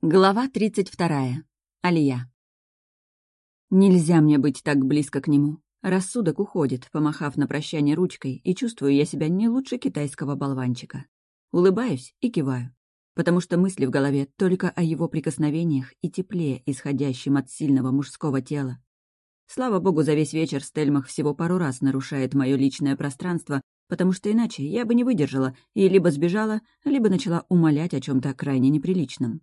Глава 32. Алия. Нельзя мне быть так близко к нему. Рассудок уходит, помахав на прощание ручкой, и чувствую я себя не лучше китайского болванчика. Улыбаюсь и киваю, потому что мысли в голове только о его прикосновениях и тепле, исходящем от сильного мужского тела. Слава богу, за весь вечер Стельмах всего пару раз нарушает мое личное пространство, потому что иначе я бы не выдержала и либо сбежала, либо начала умолять о чем то крайне неприличном.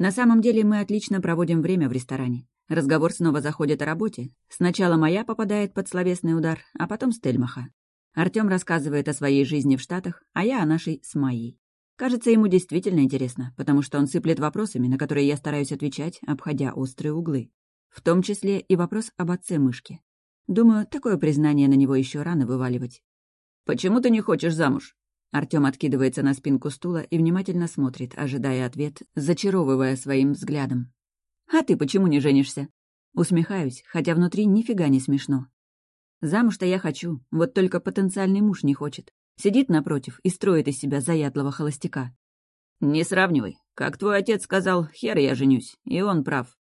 На самом деле мы отлично проводим время в ресторане. Разговор снова заходит о работе. Сначала моя попадает под словесный удар, а потом Стельмаха. Артём рассказывает о своей жизни в Штатах, а я о нашей с моей. Кажется, ему действительно интересно, потому что он сыплет вопросами, на которые я стараюсь отвечать, обходя острые углы. В том числе и вопрос об отце мышки. Думаю, такое признание на него еще рано вываливать. «Почему ты не хочешь замуж?» Артём откидывается на спинку стула и внимательно смотрит, ожидая ответ, зачаровывая своим взглядом. «А ты почему не женишься?» Усмехаюсь, хотя внутри нифига не смешно. Замуж-то я хочу, вот только потенциальный муж не хочет. Сидит напротив и строит из себя заядлого холостяка. «Не сравнивай. Как твой отец сказал, хер я женюсь, и он прав».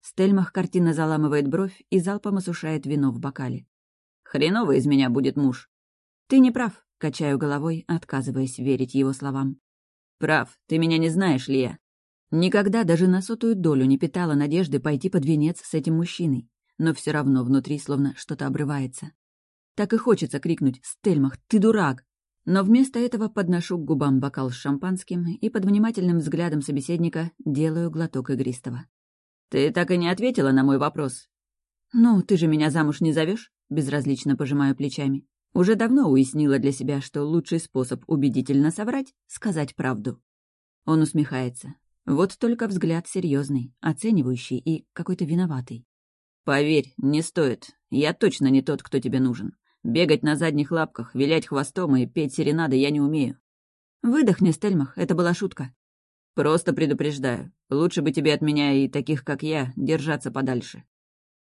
Стельмах картина заламывает бровь и залпом осушает вино в бокале. «Хреново из меня будет муж». «Ты не прав. Качаю головой, отказываясь верить его словам. «Прав, ты меня не знаешь, Лия. Никогда даже на сотую долю не питала надежды пойти под венец с этим мужчиной, но все равно внутри словно что-то обрывается. Так и хочется крикнуть «Стельмах, ты дурак!» Но вместо этого подношу к губам бокал с шампанским и под внимательным взглядом собеседника делаю глоток игристого. «Ты так и не ответила на мой вопрос». «Ну, ты же меня замуж не зовешь? безразлично пожимаю плечами. Уже давно уяснила для себя, что лучший способ убедительно соврать — сказать правду. Он усмехается. Вот только взгляд серьезный, оценивающий и какой-то виноватый. «Поверь, не стоит. Я точно не тот, кто тебе нужен. Бегать на задних лапках, вилять хвостом и петь серенады я не умею». «Выдохни, Стельмах, это была шутка». «Просто предупреждаю. Лучше бы тебе от меня и таких, как я, держаться подальше».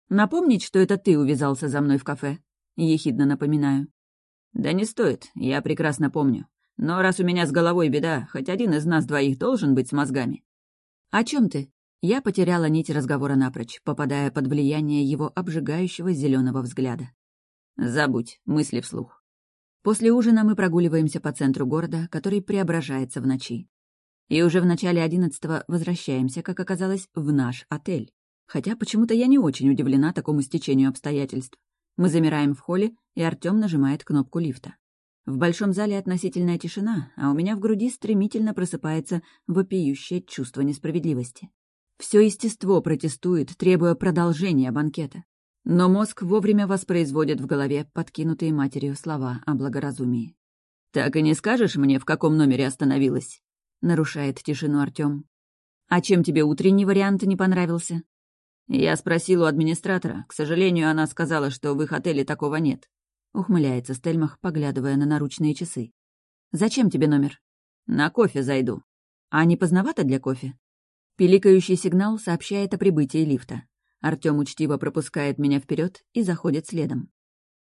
«Напомнить, что это ты увязался за мной в кафе?» — ехидно напоминаю. «Да не стоит, я прекрасно помню. Но раз у меня с головой беда, хоть один из нас двоих должен быть с мозгами». «О чем ты?» Я потеряла нить разговора напрочь, попадая под влияние его обжигающего зеленого взгляда. «Забудь, мысли вслух». После ужина мы прогуливаемся по центру города, который преображается в ночи. И уже в начале одиннадцатого возвращаемся, как оказалось, в наш отель. Хотя почему-то я не очень удивлена такому стечению обстоятельств. Мы замираем в холле, и Артём нажимает кнопку лифта. В большом зале относительная тишина, а у меня в груди стремительно просыпается вопиющее чувство несправедливости. Все естество протестует, требуя продолжения банкета. Но мозг вовремя воспроизводит в голове подкинутые матерью слова о благоразумии. «Так и не скажешь мне, в каком номере остановилась?» — нарушает тишину Артём. «А чем тебе утренний вариант не понравился?» Я спросил у администратора. К сожалению, она сказала, что в их отеле такого нет. Ухмыляется Стельмах, поглядывая на наручные часы. «Зачем тебе номер?» «На кофе зайду». «А не поздновато для кофе?» Пиликающий сигнал сообщает о прибытии лифта. Артём учтиво пропускает меня вперед и заходит следом.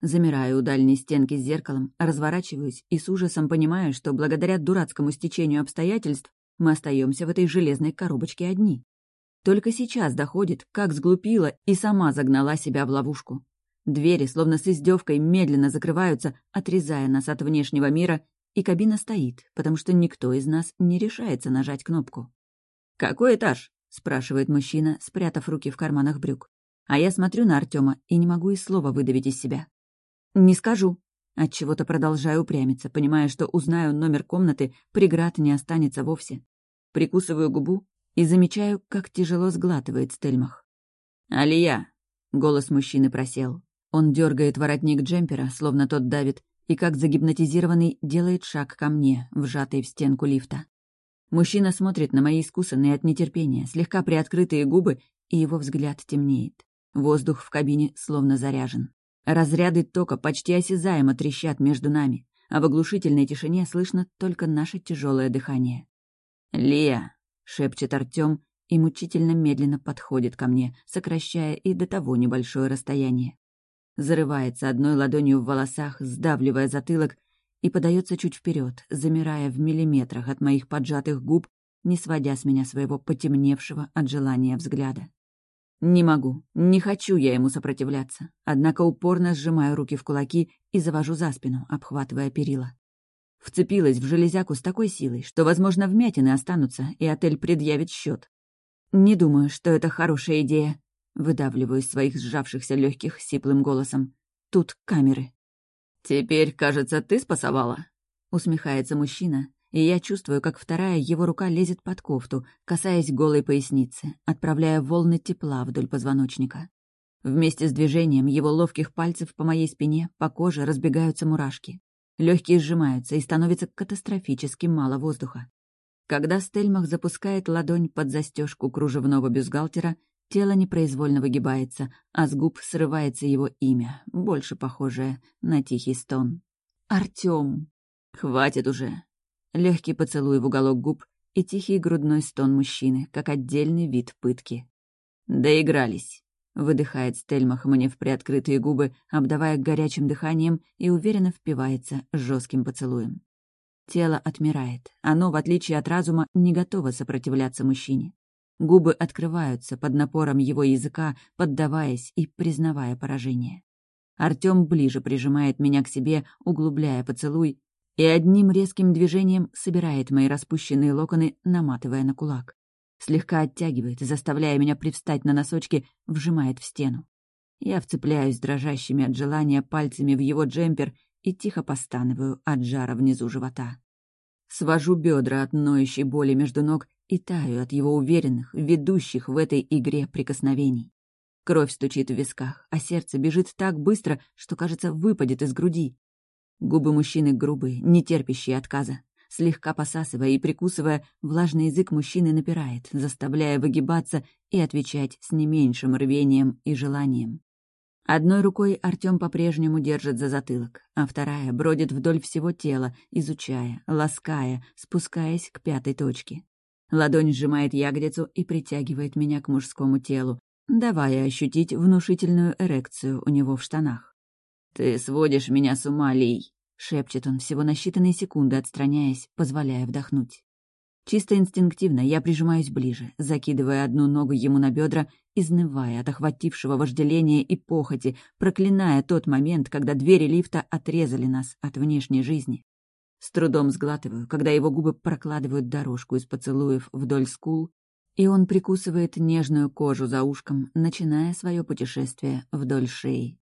Замираю у дальней стенки с зеркалом, разворачиваюсь и с ужасом понимаю, что благодаря дурацкому стечению обстоятельств мы остаемся в этой железной коробочке одни. Только сейчас доходит, как сглупила и сама загнала себя в ловушку. Двери, словно с издевкой, медленно закрываются, отрезая нас от внешнего мира, и кабина стоит, потому что никто из нас не решается нажать кнопку. «Какой этаж?» — спрашивает мужчина, спрятав руки в карманах брюк. А я смотрю на Артема и не могу и слова выдавить из себя. «Не скажу». Отчего-то продолжаю упрямиться, понимая, что узнаю номер комнаты, преград не останется вовсе. Прикусываю губу и замечаю, как тяжело сглатывает Стельмах. «Алия!» — голос мужчины просел. Он дергает воротник джемпера, словно тот давит, и как загипнотизированный делает шаг ко мне, вжатый в стенку лифта. Мужчина смотрит на мои искусанные от нетерпения, слегка приоткрытые губы, и его взгляд темнеет. Воздух в кабине словно заряжен. Разряды тока почти осязаемо трещат между нами, а в оглушительной тишине слышно только наше тяжелое дыхание. «Лия!» — шепчет Артём и мучительно медленно подходит ко мне, сокращая и до того небольшое расстояние. Зарывается одной ладонью в волосах, сдавливая затылок, и подается чуть вперед, замирая в миллиметрах от моих поджатых губ не сводя с меня своего потемневшего от желания взгляда. Не могу, не хочу я ему сопротивляться, однако упорно сжимаю руки в кулаки и завожу за спину, обхватывая перила. Вцепилась в железяку с такой силой, что, возможно, вмятины останутся, и отель предъявит счет. Не думаю, что это хорошая идея. Выдавливаю из своих сжавшихся легких сиплым голосом. Тут камеры. «Теперь, кажется, ты спасовала?» Усмехается мужчина, и я чувствую, как вторая его рука лезет под кофту, касаясь голой поясницы, отправляя волны тепла вдоль позвоночника. Вместе с движением его ловких пальцев по моей спине по коже разбегаются мурашки. Легкие сжимаются, и становится катастрофически мало воздуха. Когда Стельмах запускает ладонь под застежку кружевного бюстгальтера, тело непроизвольно выгибается, а с губ срывается его имя, больше похожее на тихий стон. «Артём!» «Хватит уже!» Легкий поцелуй в уголок губ и тихий грудной стон мужчины, как отдельный вид пытки. «Доигрались», — выдыхает Стельмах мне в приоткрытые губы, обдавая горячим дыханием и уверенно впивается жестким поцелуем. Тело отмирает. Оно, в отличие от разума, не готово сопротивляться мужчине. Губы открываются под напором его языка, поддаваясь и признавая поражение. Артём ближе прижимает меня к себе, углубляя поцелуй, и одним резким движением собирает мои распущенные локоны, наматывая на кулак. Слегка оттягивает, заставляя меня привстать на носочки, вжимает в стену. Я вцепляюсь дрожащими от желания пальцами в его джемпер и тихо постанываю от жара внизу живота. Свожу бедра от ноющей боли между ног и таю от его уверенных, ведущих в этой игре прикосновений. Кровь стучит в висках, а сердце бежит так быстро, что, кажется, выпадет из груди. Губы мужчины грубые, не терпящие отказа. Слегка посасывая и прикусывая, влажный язык мужчины напирает, заставляя выгибаться и отвечать с не меньшим рвением и желанием. Одной рукой Артём по-прежнему держит за затылок, а вторая бродит вдоль всего тела, изучая, лаская, спускаясь к пятой точке. Ладонь сжимает ягодицу и притягивает меня к мужскому телу, давая ощутить внушительную эрекцию у него в штанах. «Ты сводишь меня с ума, Лий!» — шепчет он, всего на считанные секунды отстраняясь, позволяя вдохнуть. Чисто инстинктивно я прижимаюсь ближе, закидывая одну ногу ему на бедра, изнывая от охватившего вожделения и похоти, проклиная тот момент, когда двери лифта отрезали нас от внешней жизни. С трудом сглатываю, когда его губы прокладывают дорожку из поцелуев вдоль скул, и он прикусывает нежную кожу за ушком, начиная свое путешествие вдоль шеи.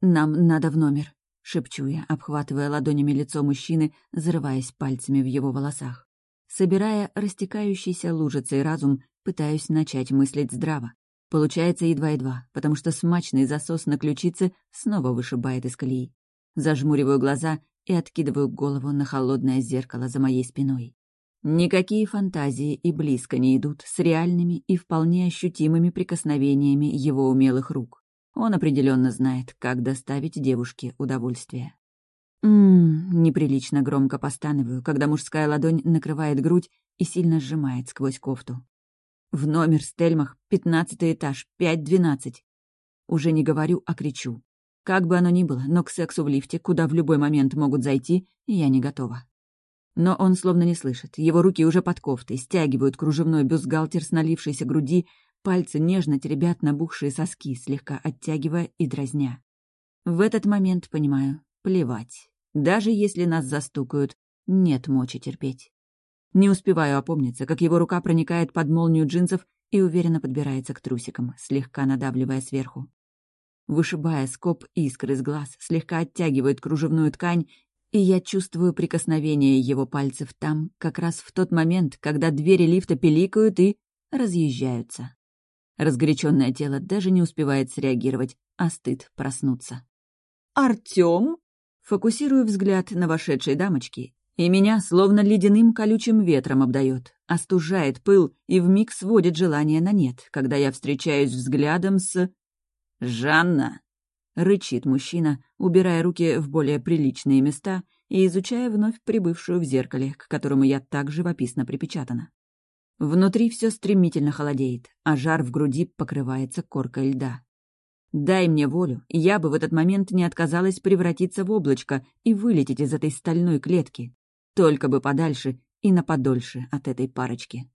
«Нам надо в номер», — шепчу я, обхватывая ладонями лицо мужчины, зарываясь пальцами в его волосах. Собирая растекающийся лужицей разум, пытаюсь начать мыслить здраво. Получается едва-едва, потому что смачный засос на ключице снова вышибает из колеи. Зажмуриваю глаза и откидываю голову на холодное зеркало за моей спиной. Никакие фантазии и близко не идут с реальными и вполне ощутимыми прикосновениями его умелых рук. Он определенно знает, как доставить девушке удовольствие. Ммм, неприлично громко постанываю, когда мужская ладонь накрывает грудь и сильно сжимает сквозь кофту. В номер Стельмах, пятнадцатый этаж, пять двенадцать. Уже не говорю, а кричу. Как бы оно ни было, но к сексу в лифте, куда в любой момент могут зайти, я не готова. Но он словно не слышит. Его руки уже под кофтой, стягивают кружевной бюстгальтер с налившейся груди, Пальцы нежно теребят набухшие соски, слегка оттягивая и дразня. В этот момент понимаю, плевать. Даже если нас застукают, нет мочи терпеть. Не успеваю опомниться, как его рука проникает под молнию джинсов и уверенно подбирается к трусикам, слегка надавливая сверху. Вышибая скоб искр из глаз, слегка оттягивает кружевную ткань, и я чувствую прикосновение его пальцев там, как раз в тот момент, когда двери лифта пиликают и разъезжаются. Разгоряченное тело даже не успевает среагировать, а стыд проснуться. «Артём?» Фокусирую взгляд на вошедшей дамочки, и меня словно ледяным колючим ветром обдает, остужает пыл и вмиг сводит желание на нет, когда я встречаюсь взглядом с... «Жанна!» — рычит мужчина, убирая руки в более приличные места и изучая вновь прибывшую в зеркале, к которому я так живописно припечатана. Внутри все стремительно холодеет, а жар в груди покрывается коркой льда. Дай мне волю, я бы в этот момент не отказалась превратиться в облачко и вылететь из этой стальной клетки. Только бы подальше и на подольше от этой парочки.